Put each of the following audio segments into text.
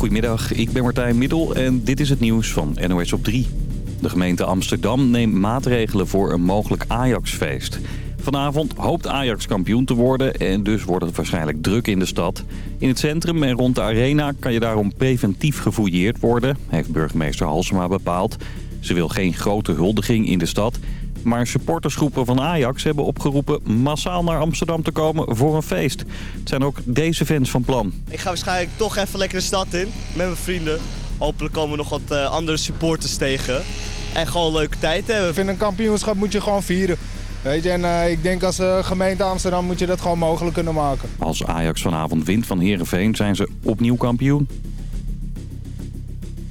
Goedemiddag, ik ben Martijn Middel en dit is het nieuws van NOS op 3. De gemeente Amsterdam neemt maatregelen voor een mogelijk Ajax-feest. Vanavond hoopt Ajax kampioen te worden en dus wordt het waarschijnlijk druk in de stad. In het centrum en rond de arena kan je daarom preventief gefouilleerd worden, heeft burgemeester Halsema bepaald. Ze wil geen grote huldiging in de stad maar supportersgroepen van Ajax hebben opgeroepen massaal naar Amsterdam te komen voor een feest. Het zijn ook deze fans van plan. Ik ga waarschijnlijk toch even lekker de stad in met mijn vrienden. Hopelijk komen nog wat uh, andere supporters tegen. En gewoon een leuke tijd hebben. Ik vind een kampioenschap moet je gewoon vieren. Weet je, en uh, ik denk als uh, gemeente Amsterdam moet je dat gewoon mogelijk kunnen maken. Als Ajax vanavond wint van Heerenveen zijn ze opnieuw kampioen.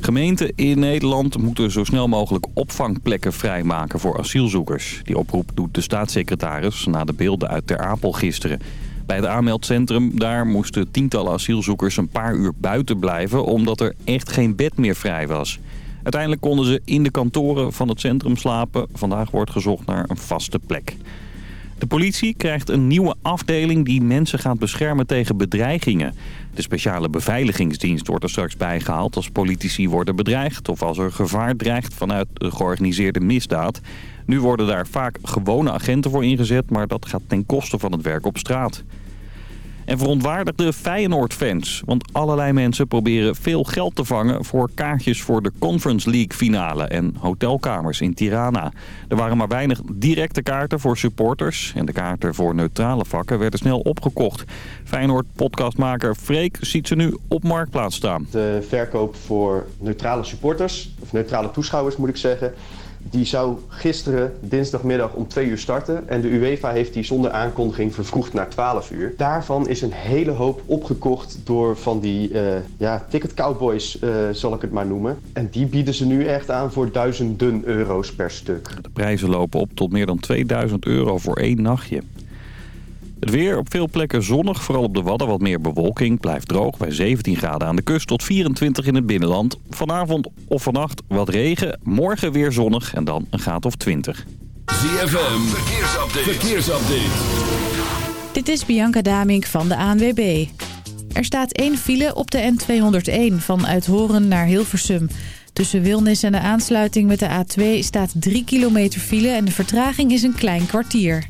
Gemeenten in Nederland moeten zo snel mogelijk opvangplekken vrijmaken voor asielzoekers. Die oproep doet de staatssecretaris na de beelden uit Ter Apel gisteren. Bij het aanmeldcentrum daar moesten tientallen asielzoekers een paar uur buiten blijven... omdat er echt geen bed meer vrij was. Uiteindelijk konden ze in de kantoren van het centrum slapen. Vandaag wordt gezocht naar een vaste plek. De politie krijgt een nieuwe afdeling die mensen gaat beschermen tegen bedreigingen. De speciale beveiligingsdienst wordt er straks bijgehaald als politici worden bedreigd... of als er gevaar dreigt vanuit de georganiseerde misdaad. Nu worden daar vaak gewone agenten voor ingezet, maar dat gaat ten koste van het werk op straat en verontwaardigde Feyenoord-fans. Want allerlei mensen proberen veel geld te vangen voor kaartjes voor de Conference League finale en hotelkamers in Tirana. Er waren maar weinig directe kaarten voor supporters en de kaarten voor neutrale vakken werden snel opgekocht. Feyenoord-podcastmaker Freek ziet ze nu op Marktplaats staan. De verkoop voor neutrale supporters, of neutrale toeschouwers moet ik zeggen die zou gisteren dinsdagmiddag om 2 uur starten. En de UEFA heeft die zonder aankondiging vervroegd naar 12 uur. Daarvan is een hele hoop opgekocht door van die uh, ja, ticket cowboys, uh, zal ik het maar noemen. En die bieden ze nu echt aan voor duizenden euro's per stuk. De prijzen lopen op tot meer dan 2000 euro voor één nachtje. Het weer op veel plekken zonnig, vooral op de Wadden wat meer bewolking. Blijft droog bij 17 graden aan de kust tot 24 in het binnenland. Vanavond of vannacht wat regen, morgen weer zonnig en dan een graad of 20. ZFM, verkeersupdate. verkeersupdate. Dit is Bianca Damink van de ANWB. Er staat één file op de N201 van Uithoren naar Hilversum. Tussen Wilnis en de aansluiting met de A2 staat 3 kilometer file en de vertraging is een klein kwartier.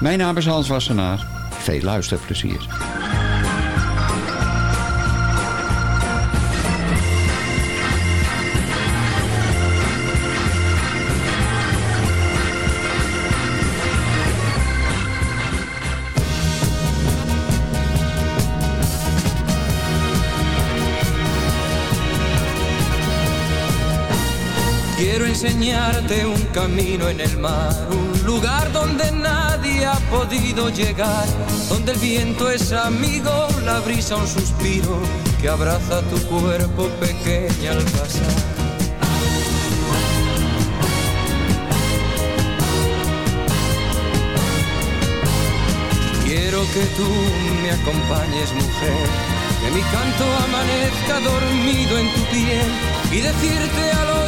mijn naam is Hans Wassenaar. Veel luisterplezier. Quiero enseñarte un camino en el mar, lugar donde nadie ha podido llegar, donde el viento es amigo, la brisa un suspiro que abraza tu cuerpo pequeña al pasar. Quiero que tú me acompañes, mujer, que mi canto amanezca dormido en tu piel y decirte al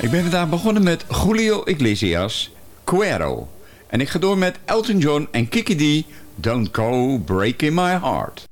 Ik ben vandaag begonnen met Julio Iglesias, Cuero. En ik ga door met Elton John en Kiki D, Don't Go Breaking My Heart.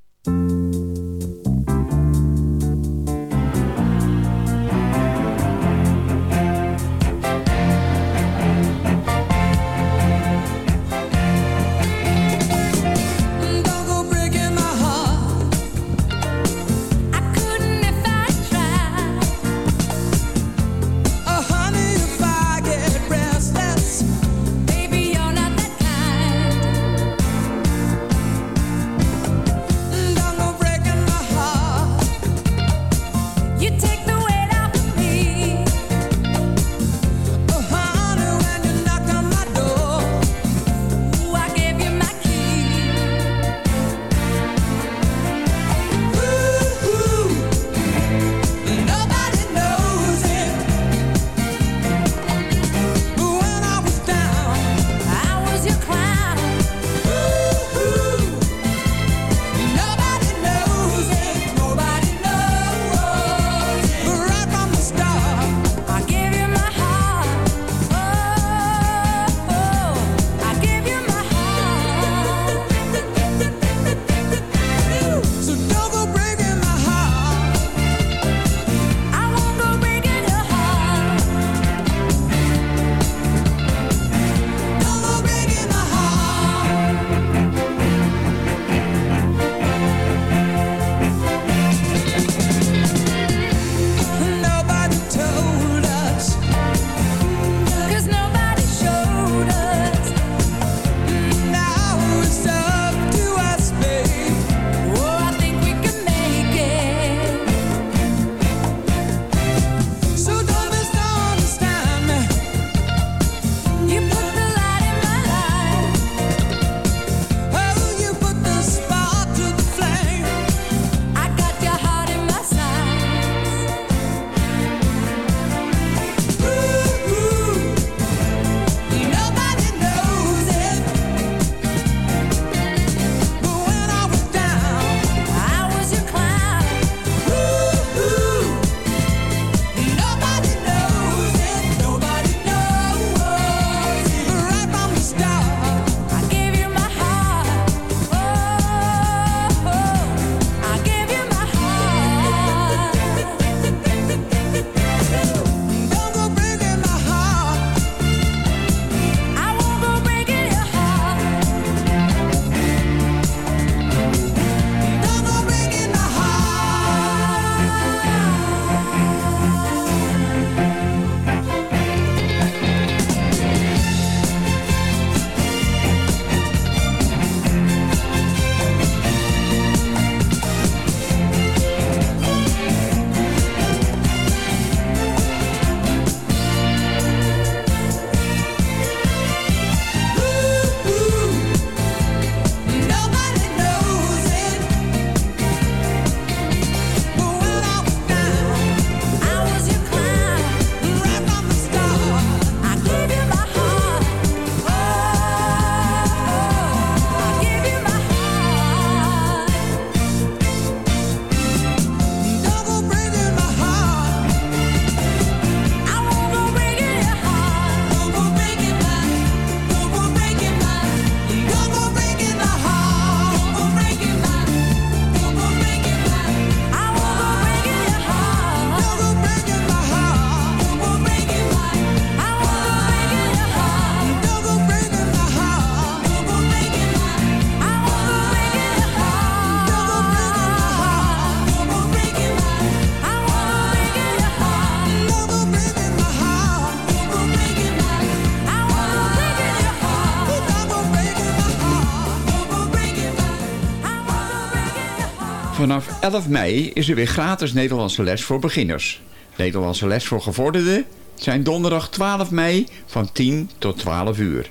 11 mei is er weer gratis Nederlandse les voor beginners. Nederlandse les voor gevorderden zijn donderdag 12 mei van 10 tot 12 uur.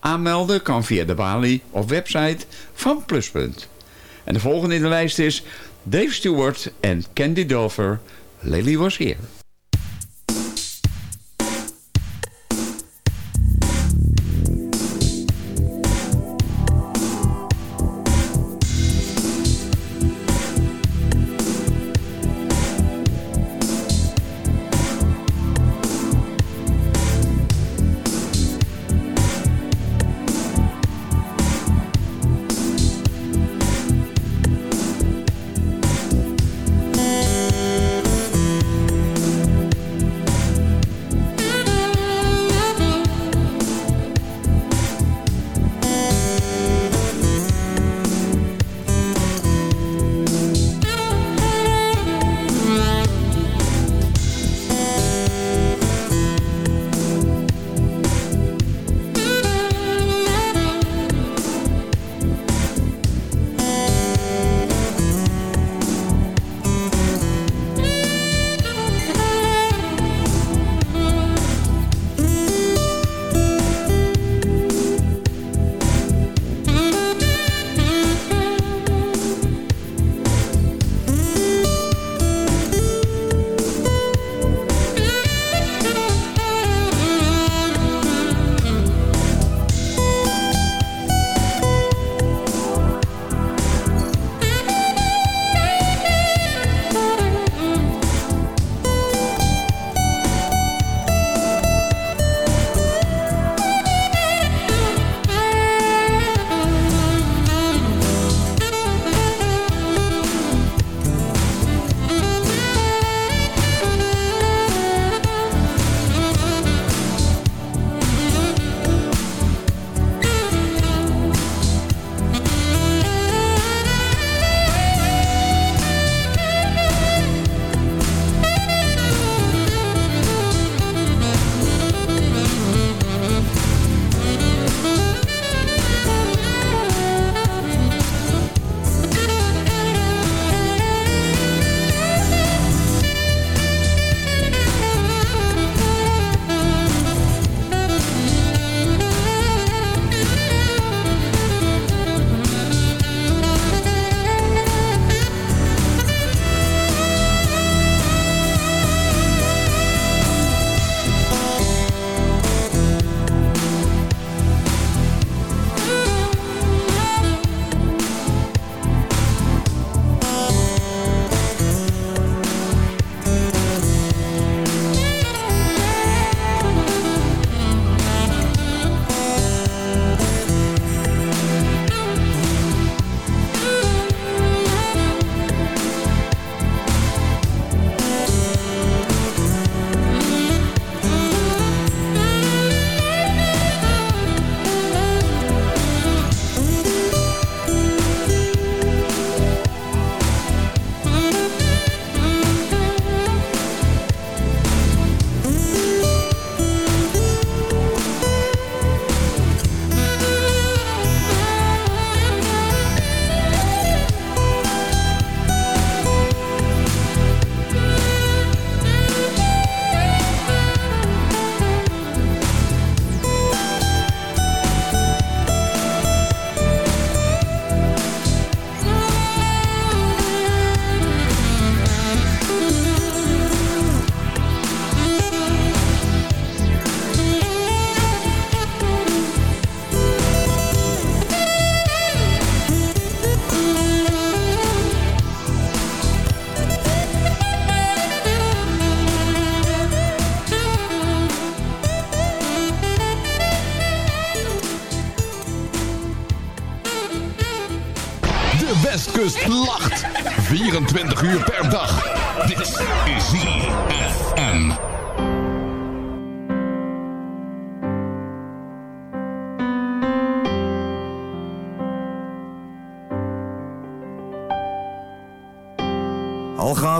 Aanmelden kan via de balie of website van Pluspunt. En de volgende in de lijst is Dave Stewart en Candy Dover. Lily was here.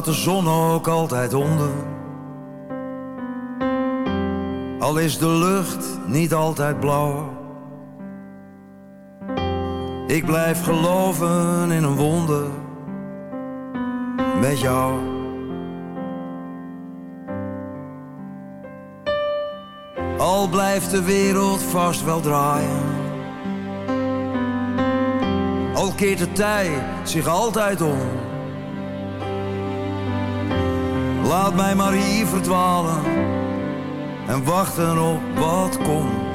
De zon ook altijd onder. Al is de lucht niet altijd blauw. Ik blijf geloven in een wonder. met jou. Al blijft de wereld vast wel draaien. Al keert de tijd zich altijd om. Laat mij maar hier verdwalen en wachten op wat komt.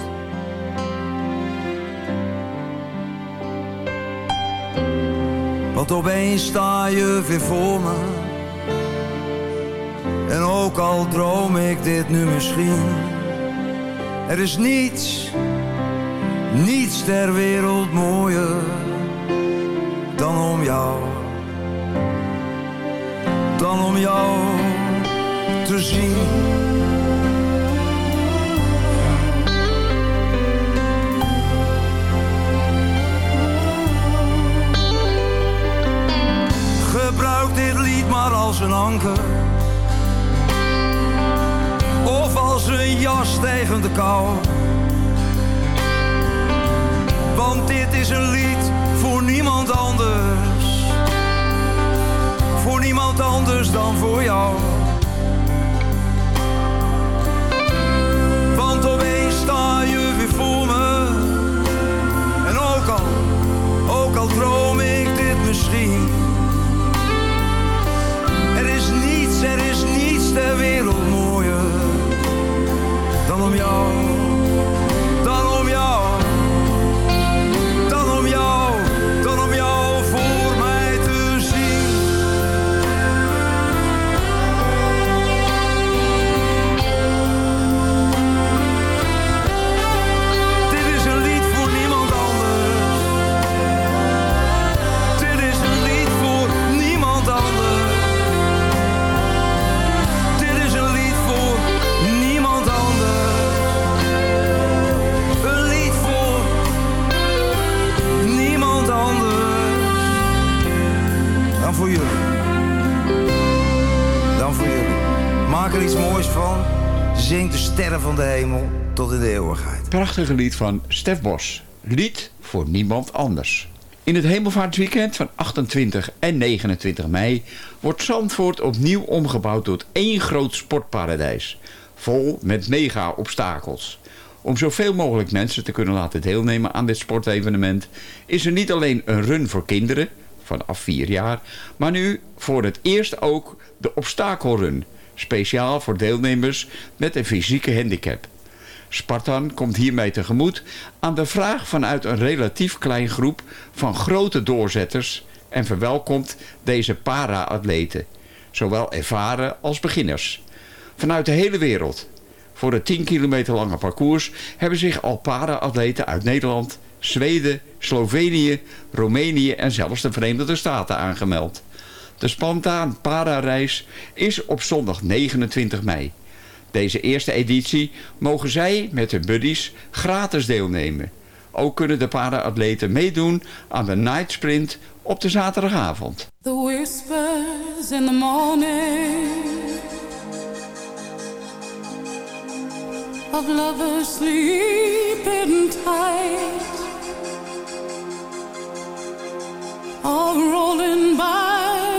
Want opeens sta je weer voor me. En ook al droom ik dit nu misschien. Er is niets, niets ter wereld mooier dan om jou. Dan om jou Gebruik dit lied maar als een anker. Of als een jas tegen de kou. Want dit is een lied voor niemand anders. Voor niemand anders dan voor jou. Ook al droom ik dit misschien. Er is niets, er is niets ter wereld mooier dan om jou, van. Zing de sterren van de hemel tot in de eeuwigheid. Prachtige lied van Stef Bos. Lied voor niemand anders. In het hemelvaartsweekend van 28 en 29 mei wordt Zandvoort opnieuw omgebouwd tot één groot sportparadijs. Vol met mega-obstakels. Om zoveel mogelijk mensen te kunnen laten deelnemen aan dit sportevenement... is er niet alleen een run voor kinderen, vanaf 4 jaar... maar nu voor het eerst ook de obstakelrun... speciaal voor deelnemers met een fysieke handicap... Spartan komt hiermee tegemoet aan de vraag vanuit een relatief klein groep van grote doorzetters en verwelkomt deze para-atleten, zowel ervaren als beginners, vanuit de hele wereld. Voor het 10 kilometer lange parcours hebben zich al para-atleten uit Nederland, Zweden, Slovenië, Roemenië en zelfs de Verenigde Staten aangemeld. De spontaan para-reis is op zondag 29 mei. Deze eerste editie mogen zij met hun buddies gratis deelnemen. Ook kunnen de para-atleten meedoen aan de night sprint op de zaterdagavond. The whispers in the morning of lovers sleeping tight are rolling by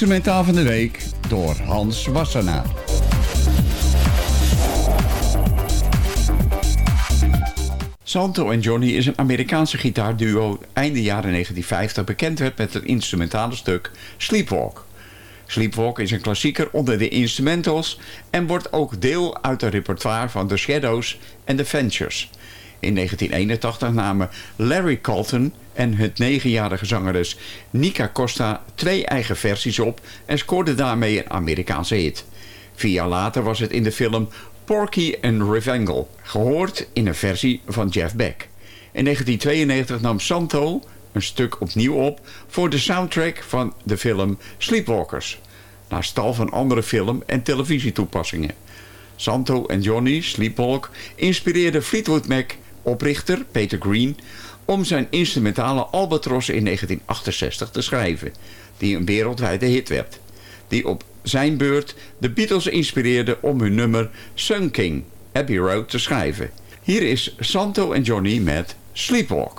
instrumentaal van de week door Hans Wassenaar. Santo en Johnny is een Amerikaanse gitaarduo einde jaren 1950 bekend werd met het instrumentale stuk Sleepwalk. Sleepwalk is een klassieker onder de instrumentals en wordt ook deel uit het repertoire van The Shadows en The Ventures. In 1981 namen Larry Colton en het negenjarige zangeres Nika Costa twee eigen versies op en scoorden daarmee een Amerikaanse hit. Vier jaar later was het in de film Porky and Revengel, gehoord in een versie van Jeff Beck. In 1992 nam Santo een stuk opnieuw op voor de soundtrack van de film Sleepwalkers, naast tal van andere film- en televisietoepassingen. Santo en Johnny Sleepwalk inspireerden Fleetwood Mac oprichter Peter Green om zijn instrumentale Albatros in 1968 te schrijven, die een wereldwijde hit werd. Die op zijn beurt de Beatles inspireerde om hun nummer Sun King, Abbey Road te schrijven. Hier is Santo en Johnny met Sleepwalk.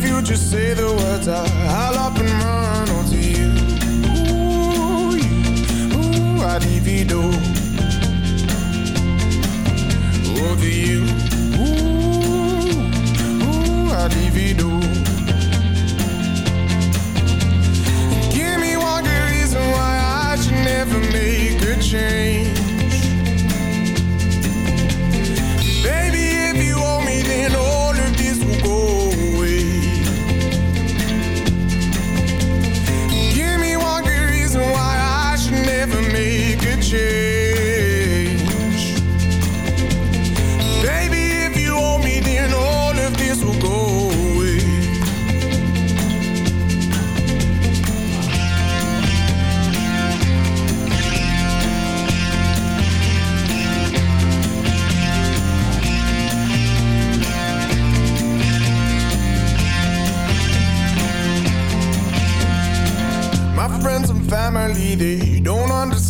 If you just say the words, I- I'll up and run onto you. Ooh, you, ooh, I'd divido. Over you, ooh, ooh, I'd divido. Give me one good reason why I should never make a change.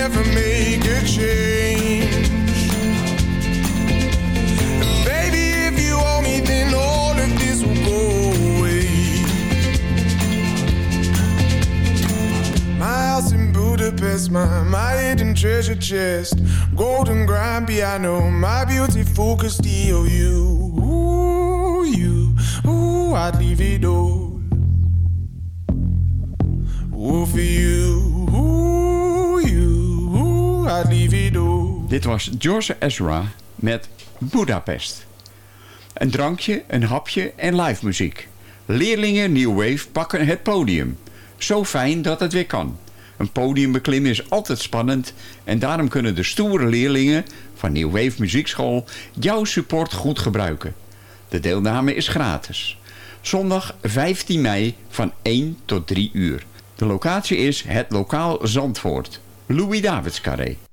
Never make a change. Baby, if you owe me, then all of this will go away. My house in Budapest, my, my hidden treasure chest, golden grand piano, my beautiful Castillo. You, ooh, you, ooh, I'd leave it all. Ooh, for you, Dit was George Ezra met Budapest. Een drankje, een hapje en live muziek. Leerlingen New Wave pakken het podium. Zo fijn dat het weer kan. Een podium beklimmen is altijd spannend... en daarom kunnen de stoere leerlingen van New Wave Muziekschool... jouw support goed gebruiken. De deelname is gratis. Zondag 15 mei van 1 tot 3 uur. De locatie is het lokaal Zandvoort. Louis Davids Carré.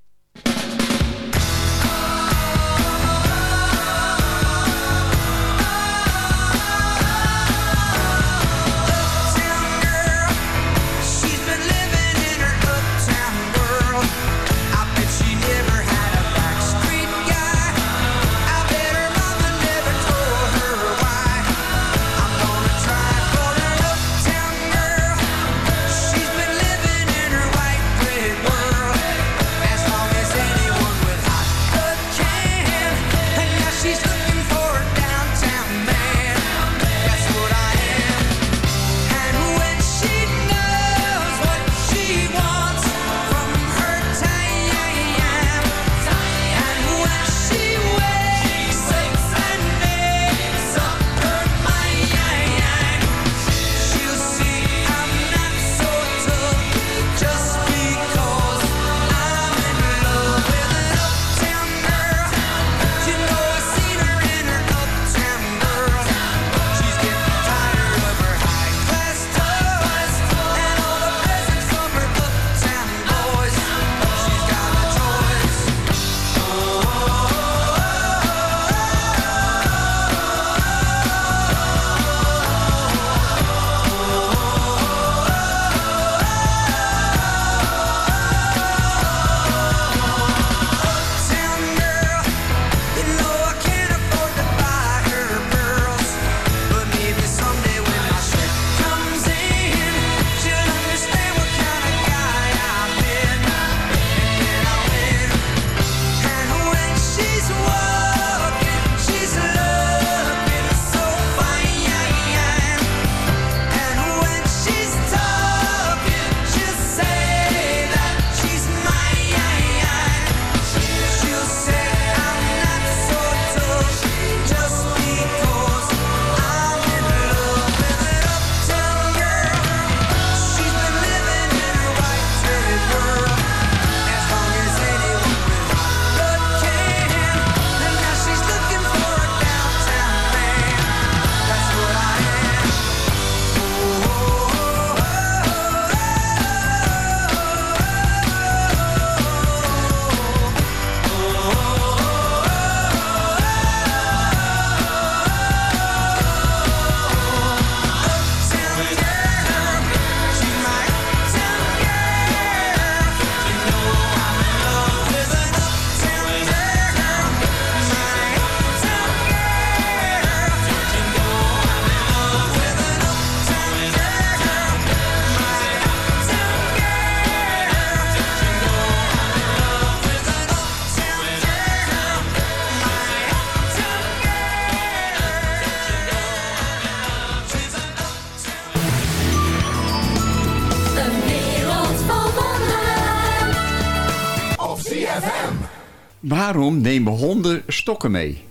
Waarom nemen honden stokken mee?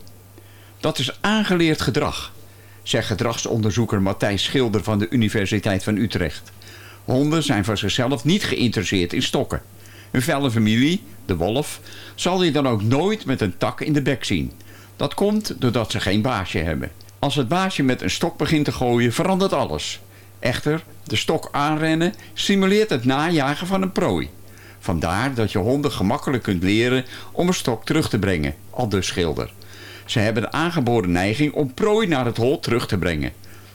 Dat is aangeleerd gedrag, zegt gedragsonderzoeker Matthijs Schilder van de Universiteit van Utrecht. Honden zijn van zichzelf niet geïnteresseerd in stokken. Hun felle familie, de wolf, zal je dan ook nooit met een tak in de bek zien. Dat komt doordat ze geen baasje hebben. Als het baasje met een stok begint te gooien, verandert alles. Echter, de stok aanrennen stimuleert het najagen van een prooi. Vandaar dat je honden gemakkelijk kunt leren om een stok terug te brengen, al dus schilder. Ze hebben de aangeboren neiging om prooi naar het hol terug te brengen.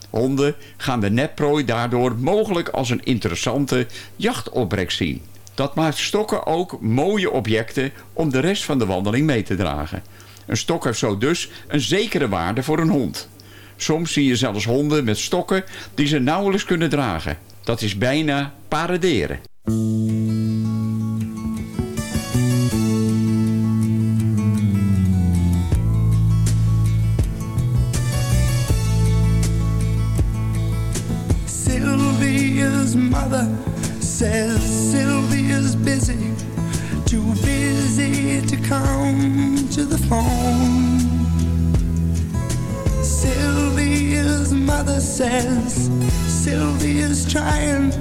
Honden gaan de netprooi daardoor mogelijk als een interessante jachtopbrek zien. Dat maakt stokken ook mooie objecten om de rest van de wandeling mee te dragen. Een stok heeft zo dus een zekere waarde voor een hond. Soms zie je zelfs honden met stokken die ze nauwelijks kunnen dragen. Dat is bijna paraderen. Sylvia's mother says Sylvia's busy, too busy to come to the phone. Sylvia's mother says Sylvia's trying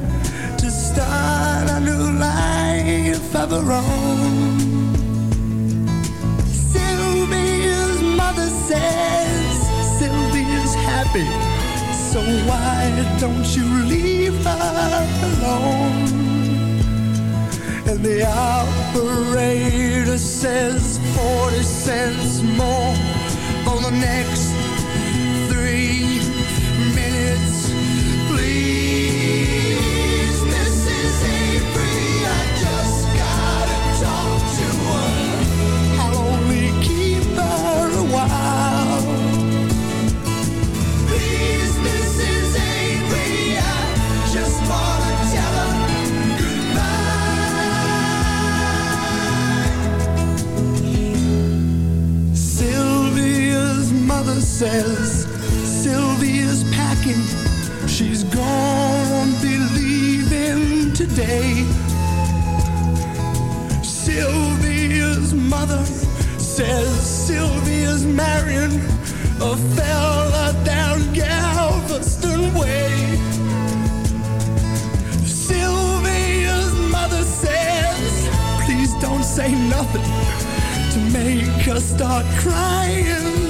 start a new life of her own. Sylvia's mother says Sylvia's happy, so why don't you leave her alone? And the operator says 40 cents more for the next three says Sylvia's packing. She's gonna be leaving today. Sylvia's mother says Sylvia's marrying a fella down Galveston Way. Sylvia's mother says, please don't say nothing to make her start crying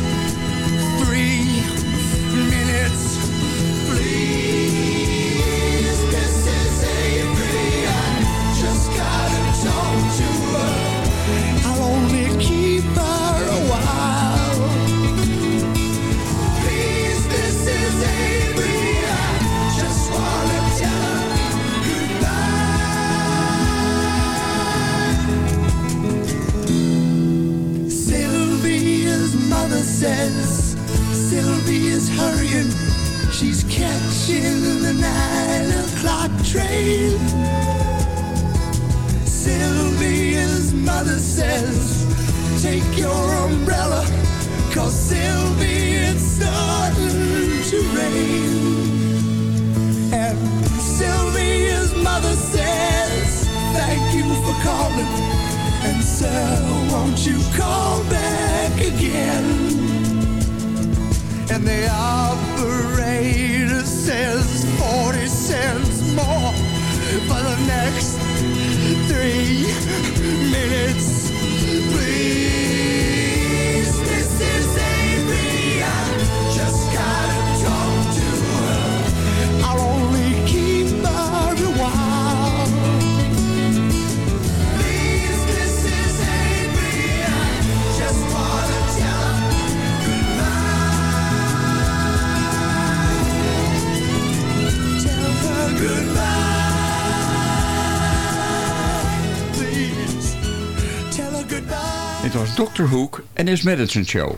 Dennis Madison Show.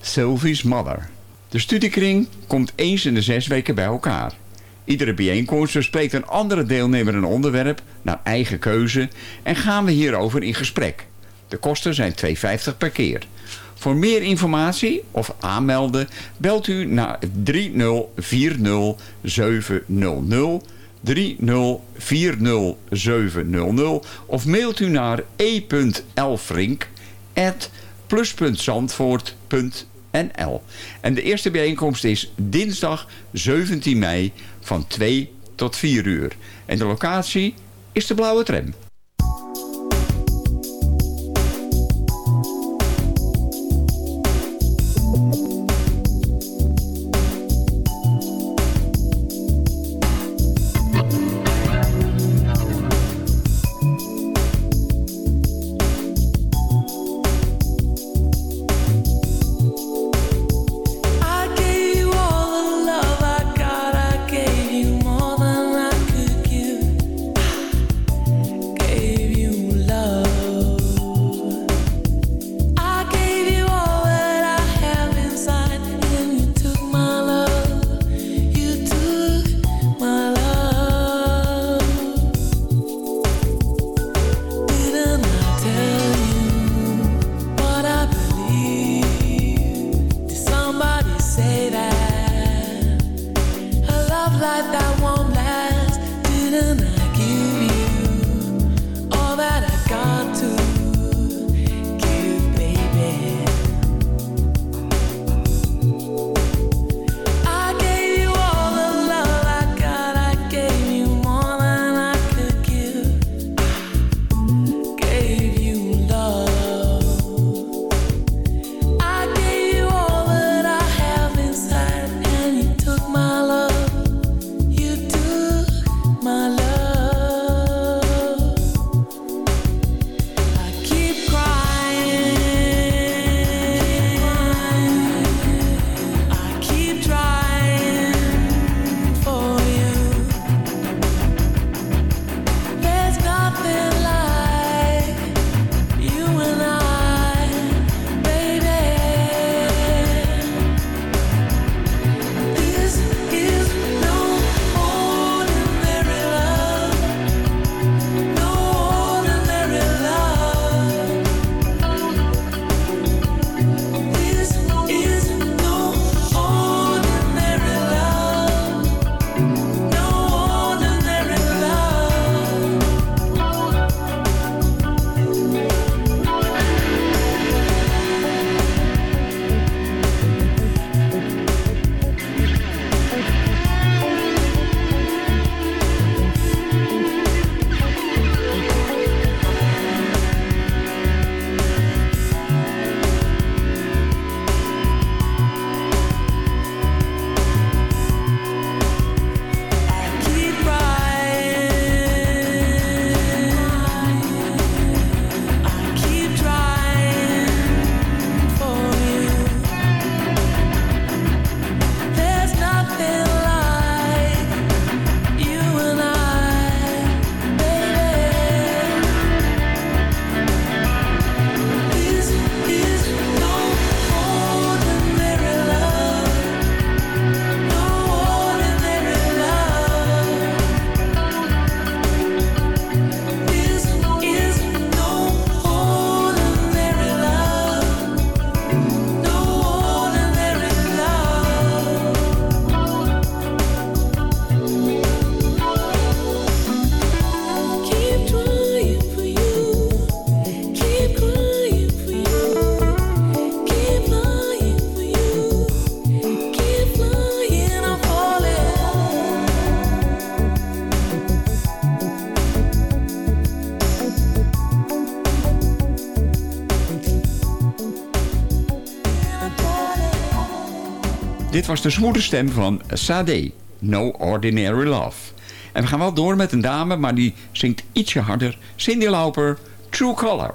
Sylvie's Mother. De studiekring komt eens in de zes weken bij elkaar. Iedere bijeenkomst bespreekt een andere deelnemer een onderwerp naar eigen keuze en gaan we hierover in gesprek. De kosten zijn 2,50 per keer. Voor meer informatie of aanmelden belt u naar 3040700 3040700 of mailt u naar e.elfrink@ plus.zandvoort.nl. En de eerste bijeenkomst is dinsdag 17 mei van 2 tot 4 uur. En de locatie is de Blauwe Tram. Dit was de smoede stem van Sade, No Ordinary Love. En we gaan wel door met een dame, maar die zingt ietsje harder. Cindy Lauper, True Color.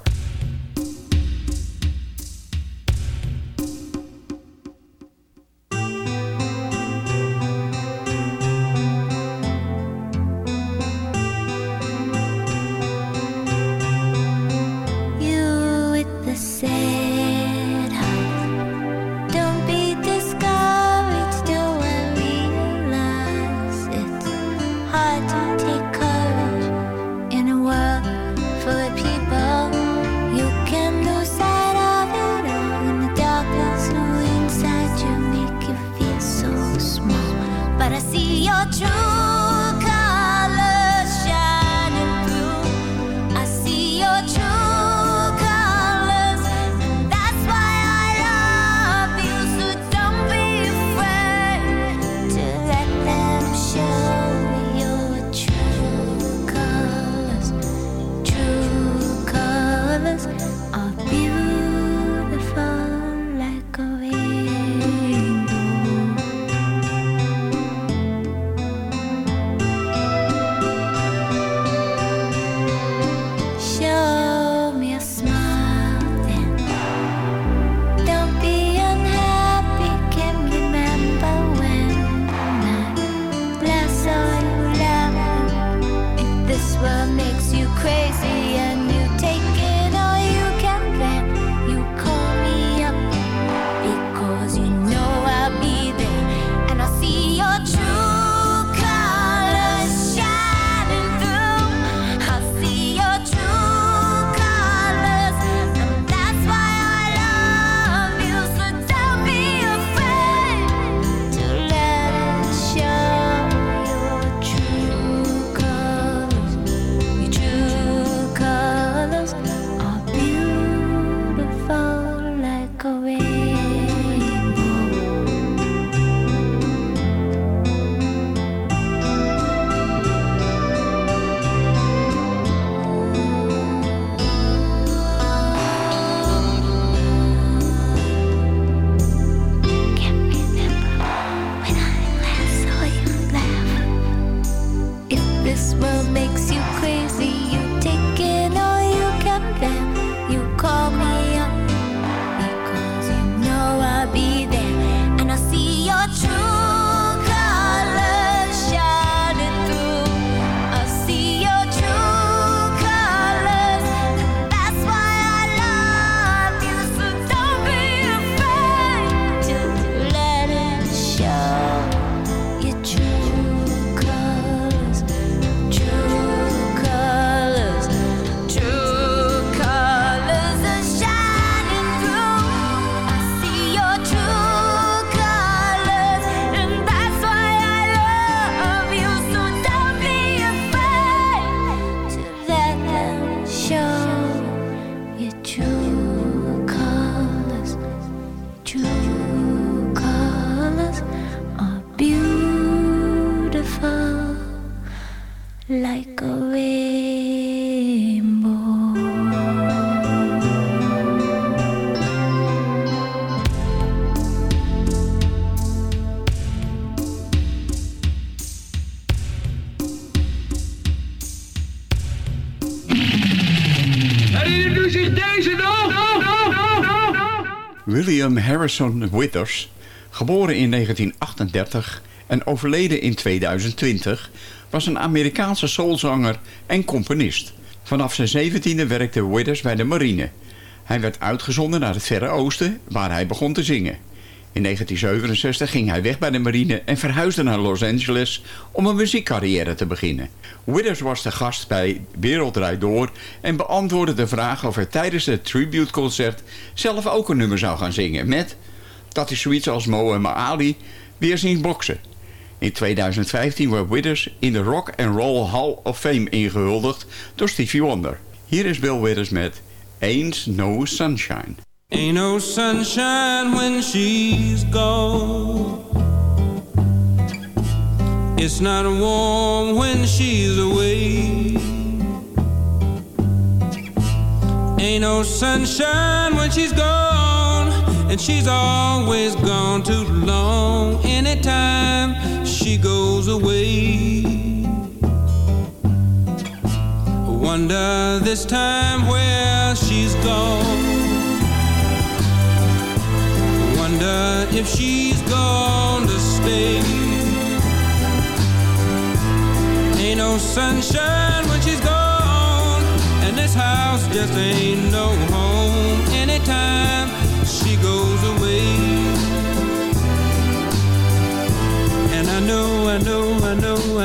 笑也就 Withers, geboren in 1938 en overleden in 2020, was een Amerikaanse soulzanger en componist. Vanaf zijn zeventiende werkte Withers bij de marine. Hij werd uitgezonden naar het Verre Oosten, waar hij begon te zingen. In 1967 ging hij weg bij de marine en verhuisde naar Los Angeles om een muziekcarrière te beginnen. Withers was de gast bij Wereldrijd Door en beantwoordde de vraag of hij tijdens het tributeconcert zelf ook een nummer zou gaan zingen met, dat is zoiets als Mohammed Ali, weer zien boksen. In 2015 werd Withers in de Rock and Roll Hall of Fame ingehuldigd door Stevie Wonder. Hier is Bill Withers met Ain't No Sunshine. Ain't no sunshine when she's gone. It's not warm when she's away. Ain't no sunshine when she's gone. And she's always gone too long. Anytime she goes away. I Wonder this time where she's gone. I Wonder if she's gone to stay. Ain't no sunshine when she's gone, and this house just ain't no home anytime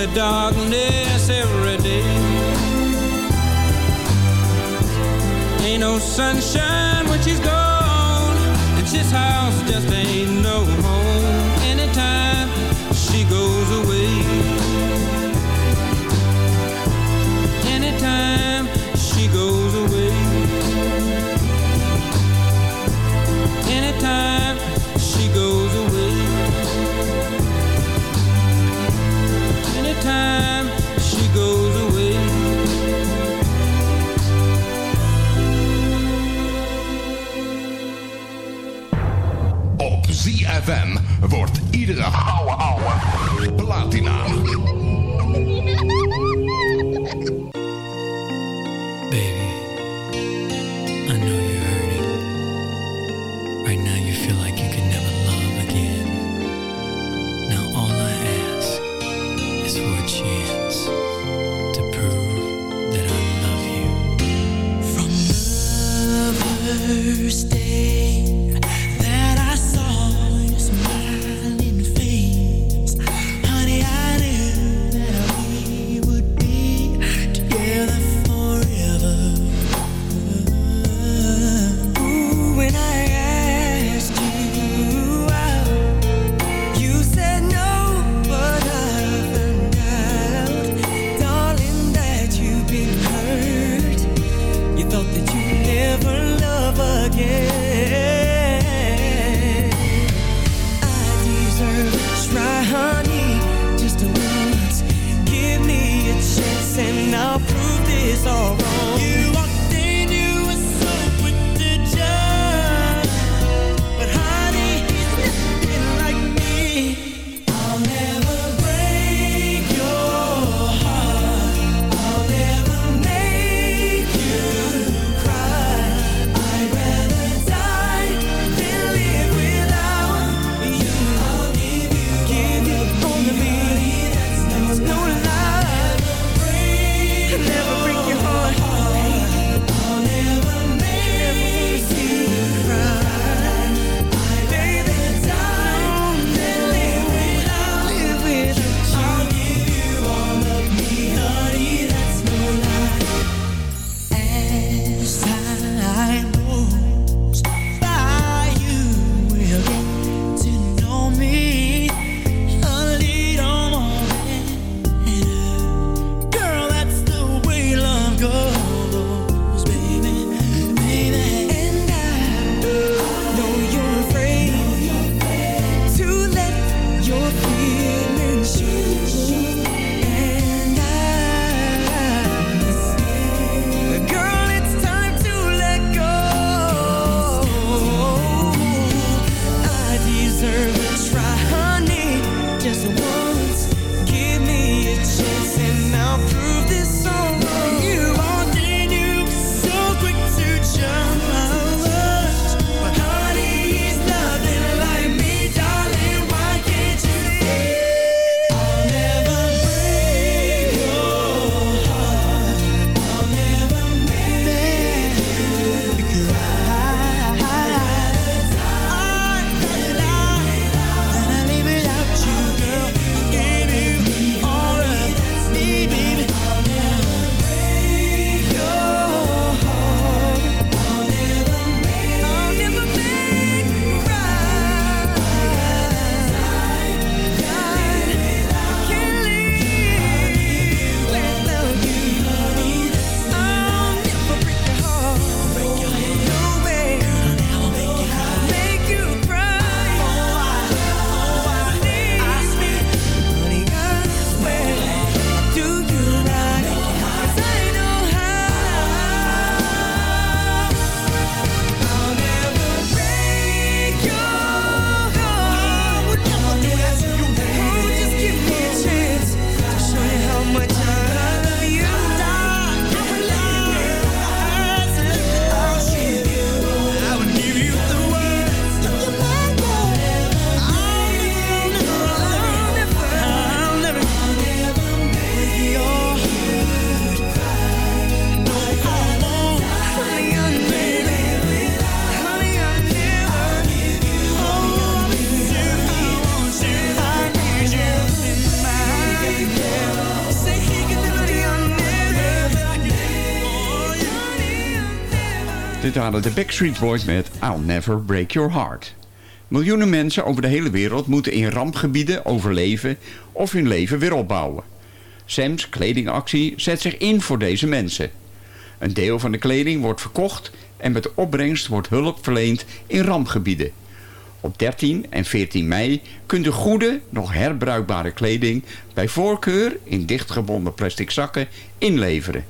Only darkness every day. Ain't no sunshine when she's gone. And this house just ain't no ZFM wordt iedere ouwe ouwe platina. Dit waren de Backstreet Boys met I'll Never Break Your Heart. Miljoenen mensen over de hele wereld moeten in rampgebieden overleven of hun leven weer opbouwen. Sam's kledingactie zet zich in voor deze mensen. Een deel van de kleding wordt verkocht en met de opbrengst wordt hulp verleend in rampgebieden. Op 13 en 14 mei kunt u goede, nog herbruikbare kleding bij voorkeur in dichtgebonden plastic zakken inleveren.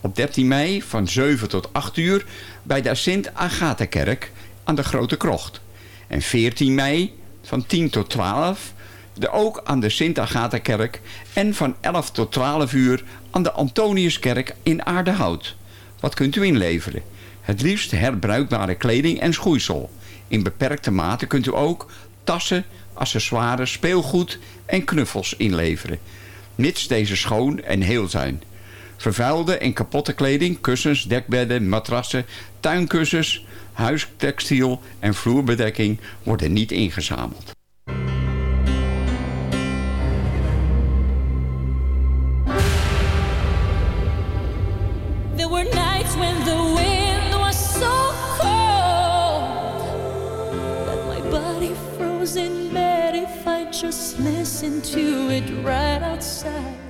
Op 13 mei van 7 tot 8 uur bij de Sint-Agatha-kerk aan de Grote Krocht. En 14 mei van 10 tot 12 de ook aan de Sint-Agatha-kerk en van 11 tot 12 uur aan de Antoniuskerk in Aardehout. Wat kunt u inleveren? Het liefst herbruikbare kleding en schoeisel. In beperkte mate kunt u ook tassen, accessoires, speelgoed en knuffels inleveren. Mits deze schoon en heel zijn. Vervuilde en kapotte kleding, kussens, dekbedden, matrassen, tuinkussens, huistextiel en vloerbedekking worden niet ingezameld. There were nights when the wind was so cold that my body froze in bed if I just listened to it right outside.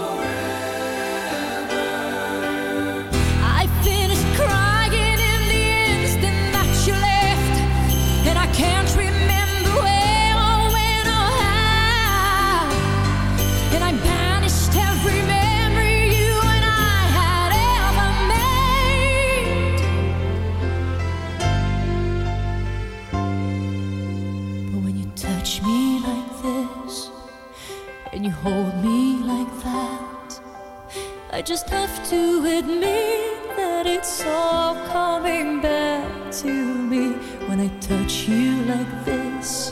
I just have to admit that it's all coming back to me when I touch you like this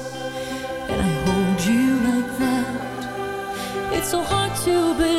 and I hold you like that. It's so hard to believe,